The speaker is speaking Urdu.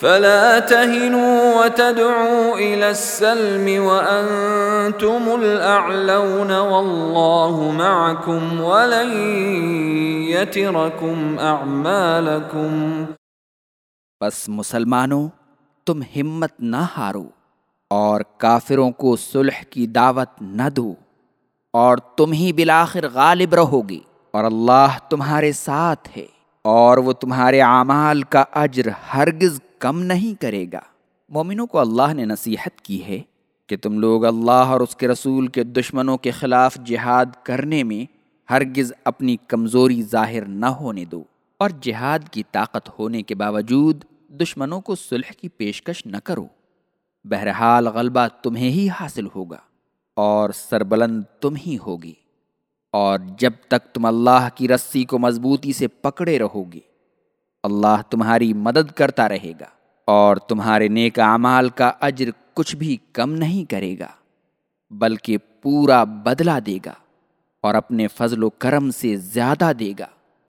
فلا تهنوا وتدعوا إلى السلم وأنتم الأعلون والله معكم ولن يتركم أعمالكم. بس مسلمانوں، تم ہمت نہ ہارو اور کافروں کو صلح کی دعوت نہ دو اور تم ہی بالآخر غالب رہو گی اور اللہ تمہارے ساتھ ہے۔ اور وہ تمہارے اعمال کا اجر ہرگز کم نہیں کرے گا۔ مومنوں کو اللہ نے نصیحت کی ہے کہ تم لوگ اللہ اور اس کے رسول کے دشمنوں کے خلاف جہاد کرنے میں ہرگز اپنی کمزوری ظاہر نہ ہونے دو اور جہاد کی طاقت ہونے کے باوجود دشمنوں کو صلح کی پیشکش نہ کرو۔ بہرحال غلبہ تمہیں ہی حاصل ہوگا اور سربلند تم ہی ہوگی اور جب تک تم اللہ کی رسی کو مضبوطی سے پکڑے رہو گے، اللہ تمہاری مدد کرتا رہے گا اور تمہارے نیک اعمال کا اجر کچھ بھی کم نہیں کرے گا، بلکہ پورا بدلہ دے گا اور اپنے فضل و کرم سے زیادہ دے گا۔